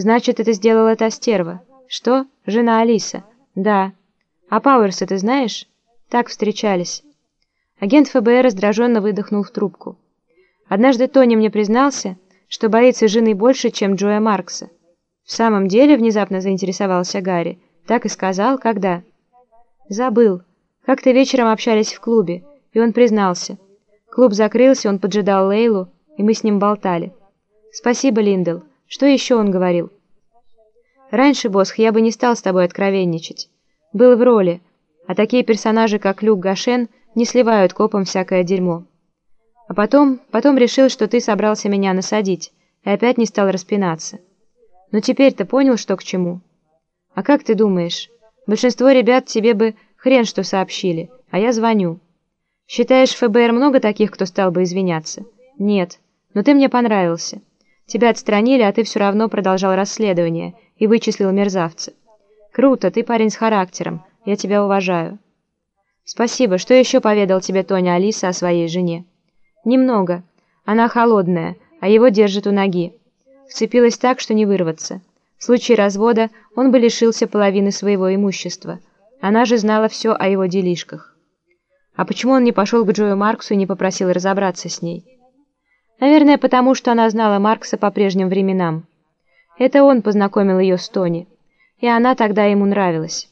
Значит, это сделала та стерва. Что? Жена Алиса? Да. А Пауэрса ты знаешь? Так встречались. Агент ФБР раздраженно выдохнул в трубку. Однажды Тони мне признался, что боится жены больше, чем Джоя Маркса. В самом деле, внезапно заинтересовался Гарри. Так и сказал, когда? Забыл. Как-то вечером общались в клубе, и он признался. Клуб закрылся, он поджидал Лейлу, и мы с ним болтали. Спасибо, Линдл. Что еще он говорил? Раньше, Босх, я бы не стал с тобой откровенничать. Был в роли, а такие персонажи, как Люк Гашен, не сливают копом всякое дерьмо. А потом, потом решил, что ты собрался меня насадить, и опять не стал распинаться. Но теперь ты понял, что к чему? А как ты думаешь? Большинство ребят тебе бы хрен что сообщили, а я звоню. Считаешь, ФБР много таких, кто стал бы извиняться? Нет, но ты мне понравился. Тебя отстранили, а ты все равно продолжал расследование и вычислил мерзавца. Круто, ты парень с характером, я тебя уважаю. Спасибо, что еще поведал тебе Тоня Алиса о своей жене? Немного. Она холодная, а его держит у ноги. Вцепилась так, что не вырваться. В случае развода он бы лишился половины своего имущества. Она же знала все о его делишках. А почему он не пошел к Джою Марксу и не попросил разобраться с ней? Наверное, потому что она знала Маркса по прежним временам. Это он познакомил ее с Тони, и она тогда ему нравилась.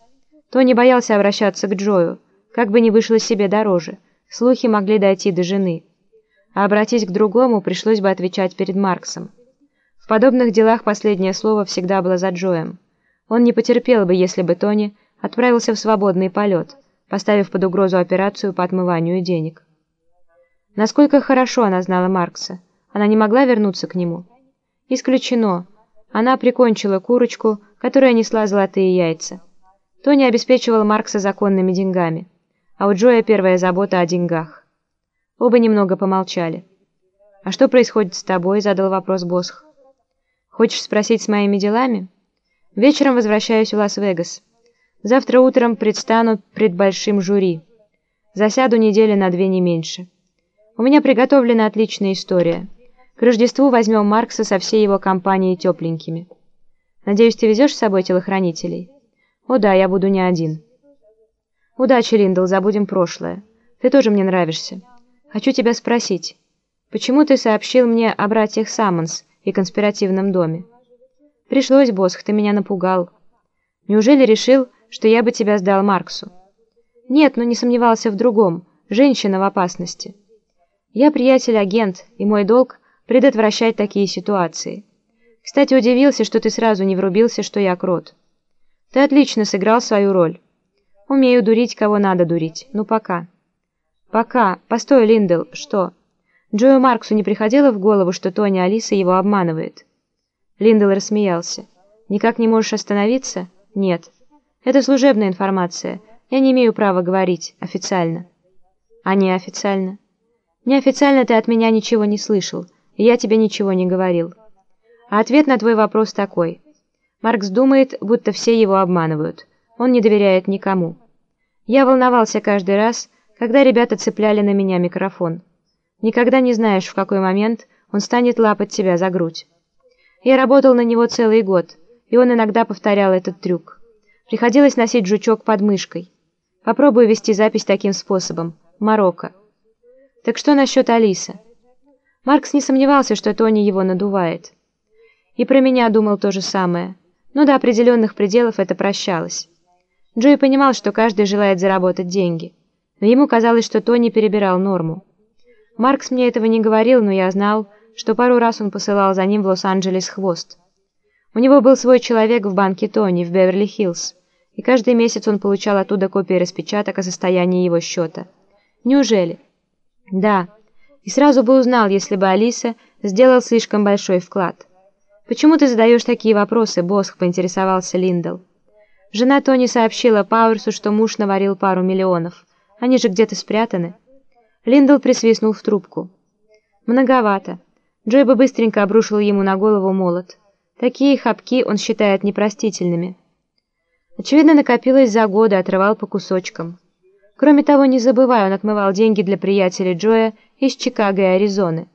Тони боялся обращаться к Джою, как бы ни вышло себе дороже, слухи могли дойти до жены. А обратись к другому, пришлось бы отвечать перед Марксом. В подобных делах последнее слово всегда было за Джоем. Он не потерпел бы, если бы Тони отправился в свободный полет, поставив под угрозу операцию по отмыванию денег. Насколько хорошо она знала Маркса. Она не могла вернуться к нему. Исключено. Она прикончила курочку, которая несла золотые яйца. Тони обеспечивал Маркса законными деньгами, а у Джоя первая забота о деньгах. Оба немного помолчали. «А что происходит с тобой?» — задал вопрос Босх. «Хочешь спросить с моими делами?» «Вечером возвращаюсь в Лас-Вегас. Завтра утром предстану пред большим жюри. Засяду недели на две не меньше». У меня приготовлена отличная история. К Рождеству возьмем Маркса со всей его компанией тепленькими. Надеюсь, ты везешь с собой телохранителей? О да, я буду не один. Удачи, Линдл, забудем прошлое. Ты тоже мне нравишься. Хочу тебя спросить, почему ты сообщил мне о братьях Саммонс и конспиративном доме? Пришлось, Босх, ты меня напугал. Неужели решил, что я бы тебя сдал Марксу? Нет, но не сомневался в другом. Женщина в опасности. Я приятель-агент, и мой долг — предотвращать такие ситуации. Кстати, удивился, что ты сразу не врубился, что я крот. Ты отлично сыграл свою роль. Умею дурить, кого надо дурить. Ну, пока. Пока. Постой, Линдл, что? Джою Марксу не приходило в голову, что Тони Алиса его обманывает? Линдл рассмеялся. Никак не можешь остановиться? Нет. Это служебная информация. Я не имею права говорить официально. А неофициально? Неофициально ты от меня ничего не слышал, я тебе ничего не говорил. А ответ на твой вопрос такой. Маркс думает, будто все его обманывают. Он не доверяет никому. Я волновался каждый раз, когда ребята цепляли на меня микрофон. Никогда не знаешь, в какой момент он станет лапать тебя за грудь. Я работал на него целый год, и он иногда повторял этот трюк. Приходилось носить жучок под мышкой. Попробую вести запись таким способом. Марокко. Так что насчет Алисы? Маркс не сомневался, что Тони его надувает. И про меня думал то же самое. Но до определенных пределов это прощалось. Джой понимал, что каждый желает заработать деньги. Но ему казалось, что Тони перебирал норму. Маркс мне этого не говорил, но я знал, что пару раз он посылал за ним в Лос-Анджелес хвост. У него был свой человек в банке Тони в Беверли-Хиллз, и каждый месяц он получал оттуда копии распечаток о состоянии его счета. Неужели? Да, и сразу бы узнал, если бы Алиса сделал слишком большой вклад. «Почему ты задаешь такие вопросы, Босх?» — поинтересовался Линдл. Жена Тони сообщила Пауэрсу, что муж наварил пару миллионов. Они же где-то спрятаны. Линдл присвистнул в трубку. «Многовато». Джой бы быстренько обрушил ему на голову молот. Такие хапки он считает непростительными. Очевидно, накопилось за годы, отрывал по кусочкам. Кроме того, не забывай, он отмывал деньги для приятелей Джоя из Чикаго и Аризоны.